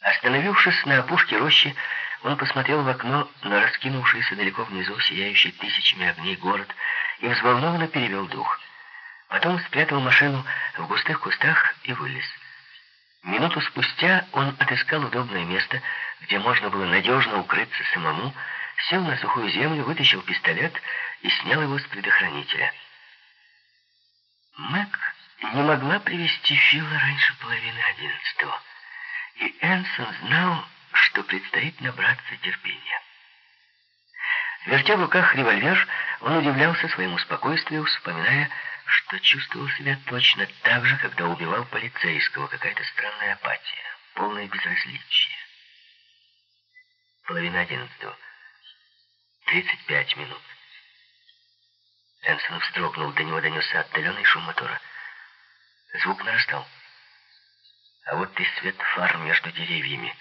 Остановившись на опушке рощи, он посмотрел в окно на раскинувшийся далеко внизу, сияющий тысячами огней город, и взволнованно перевел дух. Потом спрятал машину в густых кустах и вылез. Минуту спустя он отыскал удобное место, где можно было надежно укрыться самому, сел на сухую землю, вытащил пистолет и снял его с предохранителя. Мэг не могла привести Фила раньше половины одиннадцатого, и Энсон знал, что предстоит набраться терпения. Вертя в руках револьвер, он удивлялся своему спокойствию, вспоминая, что чувствовал себя точно так же, когда убивал полицейского. Какая-то странная апатия, полное безразличие. Половина одиннадцатого. Тридцать пять минут. Энсон вздрогнул, до него донесся отдаленный шум мотора. Звук нарастал. А вот и свет фар между деревьями.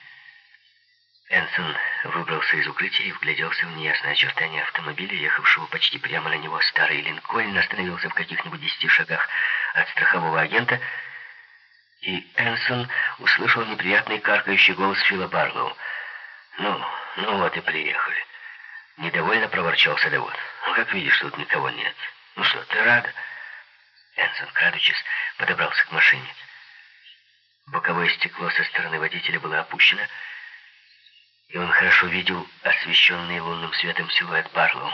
Энсон выбрался из укрытия и вгляделся в неясное очертание автомобиля, ехавшего почти прямо на него. Старый Линкольн остановился в каких-нибудь десяти шагах от страхового агента, и Энсон услышал неприятный каркающий голос Фила Барлоу. «Ну, ну вот и приехали». Недовольно проворчал садовод. «Ну, как видишь, тут никого нет. Ну что, ты рада?» Энсон, крадучись, подобрался к машине. Боковое стекло со стороны водителя было опущено, и он хорошо видел освещенный лунным светом силуэт Барлоу.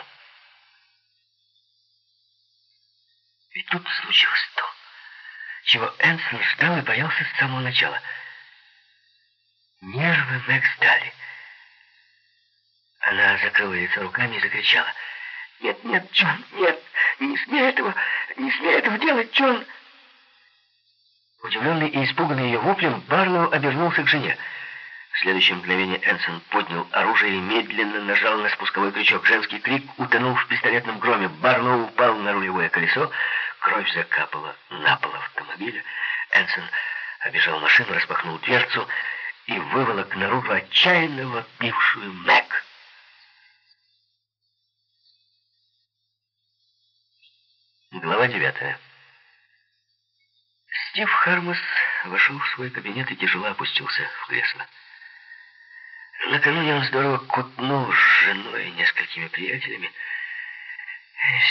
И тут случилось то, чего Энсон ждал и боялся с самого начала. Нервы Мэг сдали. Она закрыла лицо руками и закричала. «Нет, нет, Джон, нет, не смей этого, не смей этого делать, Джон!» Удивленный и испуганный ее воплем, Барлоу обернулся к жене. В следующее мгновение Энсон поднял оружие и медленно нажал на спусковой крючок. Женский крик утонул в пистолетном громе. Барлоу упал на рулевое колесо. Кровь закапала на пол автомобиля. Энсон обежал машину, распахнул дверцу и выволок наружу отчаянно вопившую Мэг. Глава девятая. Стив Хармас вошел в свой кабинет и тяжело опустился в кресло. Накануне он здорово кутнул с женой и несколькими приятелями.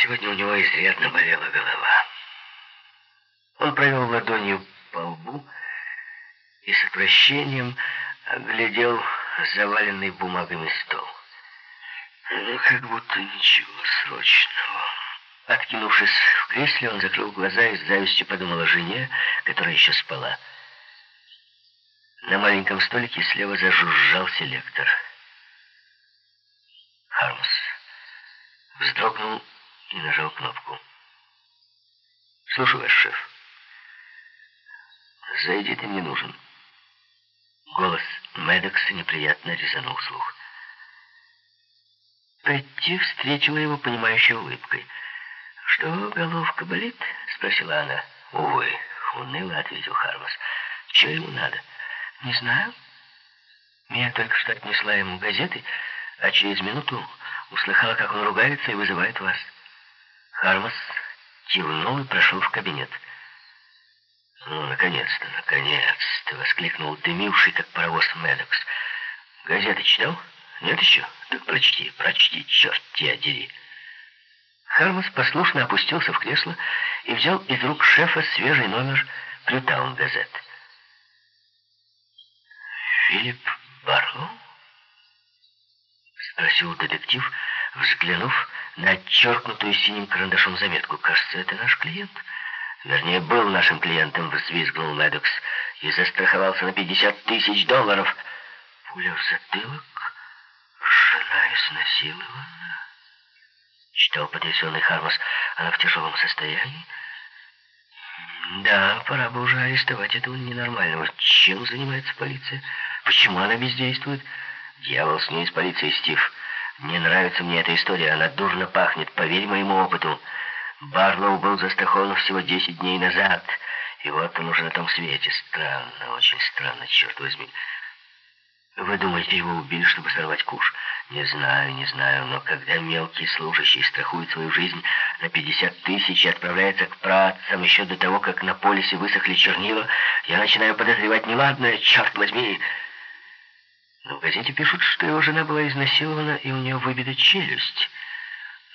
Сегодня у него изрядно болела голова. Он провел ладонью по лбу и с отвращением оглядел заваленный бумагами стол. Ну, как будто ничего срочного. Откинувшись в кресле, он закрыл глаза и с завистью подумал о жене, которая еще спала. На маленьком столике слева зажужжал селектор. Хармс вздрогнул и нажал кнопку. «Слушаю вас, шеф. Зайди, ты мне нужен». Голос Медекса неприятно резанул слух. Петти встретила его понимающей улыбкой. «Что, головка болит?» — спросила она. «Увы», — уныло ответил Хармас. «Чего ему надо?» «Не знаю. Я только что отнесла ему газеты, а через минуту услыхала, как он ругается и вызывает вас». Хармас кивнул и прошел в кабинет. «Ну, наконец-то, наконец-то!» — воскликнул дымивший, как паровоз Медокс. «Газеты читал? Нет еще? Так прочти, прочти, черт тебя дери!» Хармас послушно опустился в кресло и взял из рук шефа свежий номер «Плютаун Газет». «Филипп Барлоу?» — спросил детектив, взглянув на отчеркнутую синим карандашом заметку. «Кажется, это наш клиент». «Вернее, был нашим клиентом», — взвизгнул Медокс и застраховался на 50 тысяч долларов. Пуля в затылок, жена изнасилована. Читал потрясенный Хармас. Она в тяжелом состоянии. Да, пора бы уже арестовать этого ненормального. Чем занимается полиция? Почему она бездействует? Дьявол с ней из полиции, Стив. Не нравится мне эта история. Она дурно пахнет, поверь моему опыту. Барлоу был застрахован всего 10 дней назад. И вот он уже на том свете. Странно, очень странно, черт возьми. Вы думаете, его убили, чтобы сорвать куш? Не знаю, не знаю, но когда мелкий служащий страхует свою жизнь на 50 тысяч и отправляется к працам еще до того, как на полисе высохли чернила, я начинаю подозревать неладное, черт возьми. Но в газете пишут, что его жена была изнасилована, и у нее выбита челюсть.